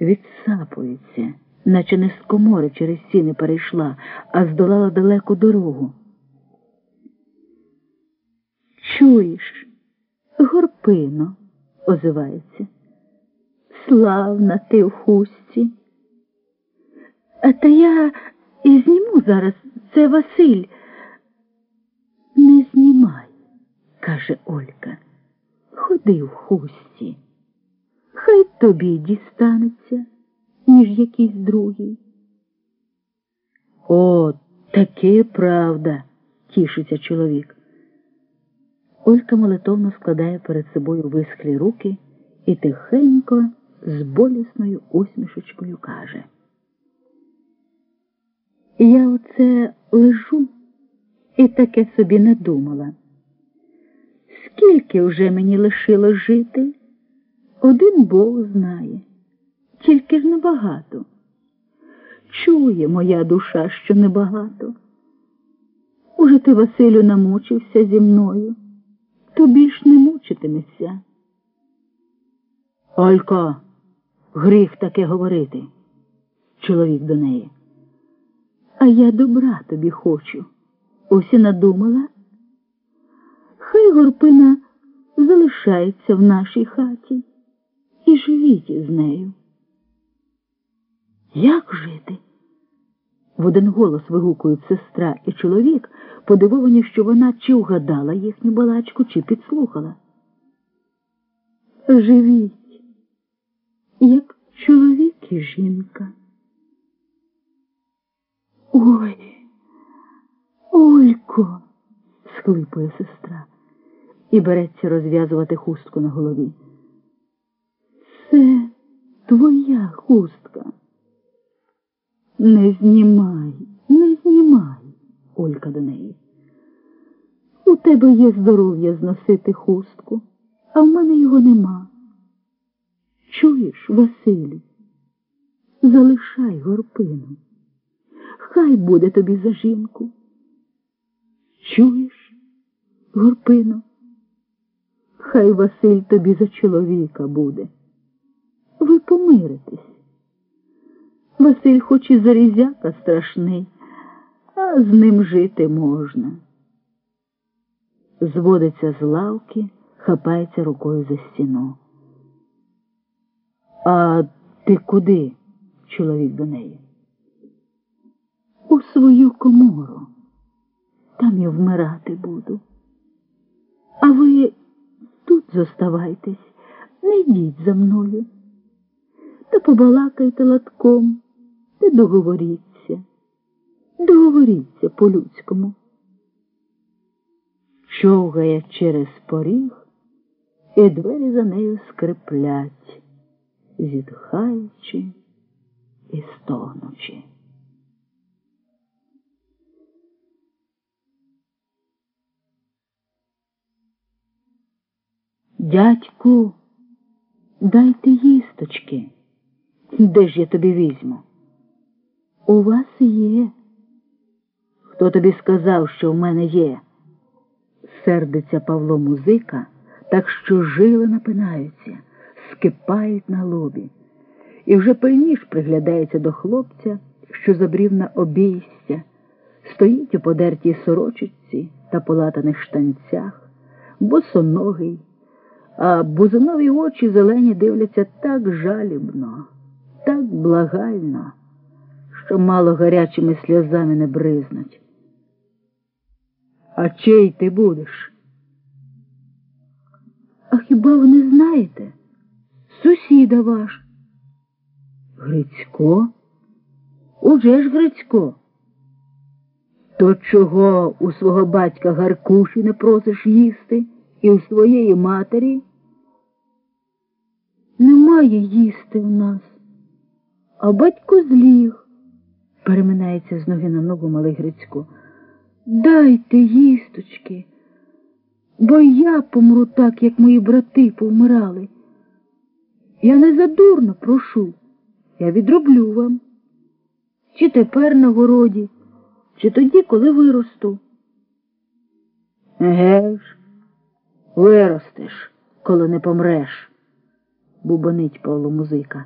відсапується, наче не з комори через сіни перейшла, а здолала далеку дорогу. Чуєш, горпино, озивається. Славна ти в хустці. А та я і зніму зараз, це Василь. Не знімай, каже Олька. Ходи в хусті. Тобі дістанеться, ніж якийсь другий. О, таки правда, тішиться чоловік. Олька молитовно складає перед собою висхлі руки і тихенько, з болісною усмішечкою каже. Я оце лежу і таке собі не думала. Скільки вже мені лишило жити? Один Бог знає, тільки ж небагато. Чує моя душа, що небагато. Уже ти, Василю, намучився зі мною, то більш не мучитимешся. Олько, гріх таке говорити, чоловік до неї. А я добра тобі хочу. Ось і надумала. Хай горпина залишається в нашій хаті і живіть із нею. Як жити? В один голос вигукують сестра і чоловік, подивовані, що вона чи вгадала їхню балачку, чи підслухала. Живіть, як чоловік і жінка. Ой, Олько, схлипує сестра і береться розв'язувати хустку на голові. Це твоя хустка. Не знімай, не знімай, Олька до неї. У тебе є здоров'я зносити хустку, а в мене його нема. Чуєш, Василю, залишай горпину. Хай буде тобі за жінку. Чуєш, горпино? Хай Василь тобі за чоловіка буде. Ви помиритесь. Василь хоч і зарізяка страшний, а з ним жити можна. Зводиться з лавки, хапається рукою за стіну. А ти куди? чоловік до неї. У свою комору. Там я вмирати буду. А ви тут зоставайтесь, не йдіть за мною. Та побалакайте латком, та договоріться, договоріться по-людському. Човгає через поріг, і двері за нею скриплять, зітхаючи і стогнучи. Дядьку, дайте їсточки. Де ж я тобі візьму? У вас є. Хто тобі сказав, що в мене є? Сердиться Павло музика, так що жили напинаються, скипають на лобі, і вже пильніш приглядається до хлопця, що забрів на обійстя, стоїть у подертій сорочиці та полатаних штанцях, босоногий а бузинові очі зелені дивляться так жалібно, так благально, що мало гарячими сльозами не бризнуть. А чий ти будеш? А хіба ви не знаєте? Сусіда ваш. Грицько? Уже ж Грицько. То чого у свого батька Гаркуші не просиш їсти і у своєї матері? Немає їсти в нас, а батько зліг, переминається з ноги на ногу малий Грицько. Дайте їсточки, бо я помру так, як мої брати повмирали. Я не задурно прошу, я відроблю вам. Чи тепер на городі, чи тоді, коли виросту. Еге ж, виростеш, коли не помреш бубонить Павло музика.